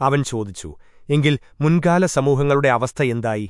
അവൻ ചോദിച്ചു എങ്കിൽ മുൻകാല സമൂഹങ്ങളുടെ അവസ്ഥ എന്തായി?